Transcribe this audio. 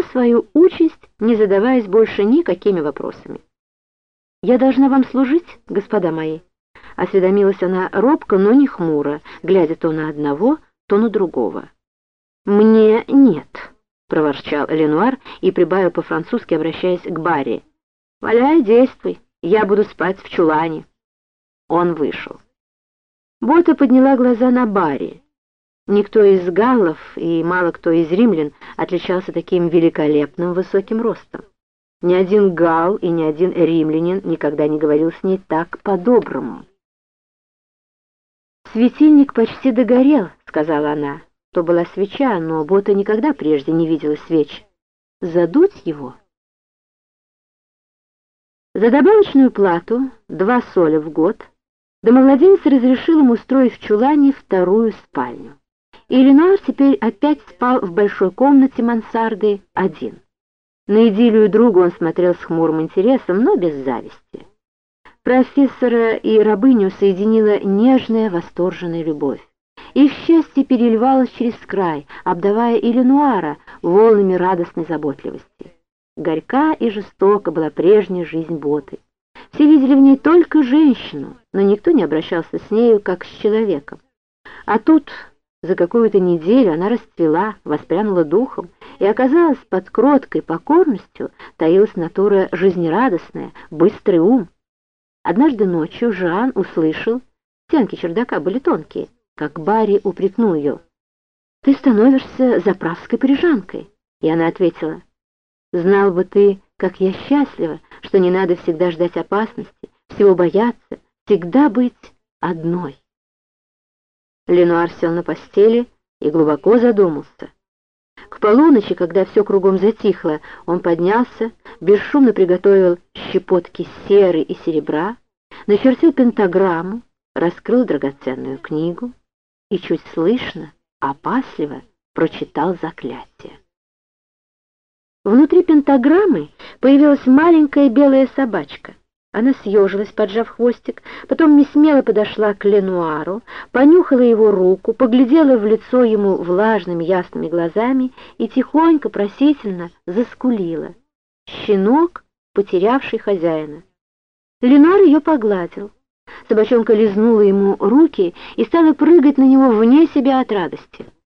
приняла свою участь, не задаваясь больше никакими вопросами. «Я должна вам служить, господа мои?» Осведомилась она робко, но не хмуро, глядя то на одного, то на другого. «Мне нет», — проворчал Ленуар и прибавил по-французски, обращаясь к Барри. «Валяй, действуй, я буду спать в чулане». Он вышел. Бота подняла глаза на Барри. Никто из галлов и мало кто из римлян отличался таким великолепным высоким ростом. Ни один гал и ни один римлянин никогда не говорил с ней так по-доброму. «Светильник почти догорел», — сказала она. То была свеча, но Бота никогда прежде не видела свеч. «Задуть его?» За добавочную плату, два соля в год, домовладелец разрешил ему устроить в чулане вторую спальню. Ленуар теперь опять спал в большой комнате мансарды один. На идиллию друга он смотрел с хмурым интересом, но без зависти. Профессора и рабыню соединила нежная восторженная любовь. Их счастье переливалось через край, обдавая и Ленуара волнами радостной заботливости. Горька и жестока была прежняя жизнь Боты. Все видели в ней только женщину, но никто не обращался с нею как с человеком. А тут за какую-то неделю она расцвела, воспрянула духом, и оказалась под кроткой покорностью таилась натура жизнерадостная, быстрый ум. Однажды ночью Жан услышал, стенки чердака были тонкие, как Барри упрекнул ее. «Ты становишься заправской парижанкой». И она ответила, «Знал бы ты, как я счастлива, что не надо всегда ждать опасности, всего бояться, всегда быть одной». Ленуар сел на постели и глубоко задумался. К полуночи, когда все кругом затихло, он поднялся, бесшумно приготовил щепотки серы и серебра, начертил пентаграмму, раскрыл драгоценную книгу и чуть слышно, опасливо прочитал заклятие. Внутри пентаграммы появилась маленькая белая собачка. Она съежилась, поджав хвостик, потом несмело подошла к Ленуару, понюхала его руку, поглядела в лицо ему влажными ясными глазами и тихонько, просительно заскулила. Щенок, потерявший хозяина. Ленуар ее погладил. Собачонка лизнула ему руки и стала прыгать на него вне себя от радости.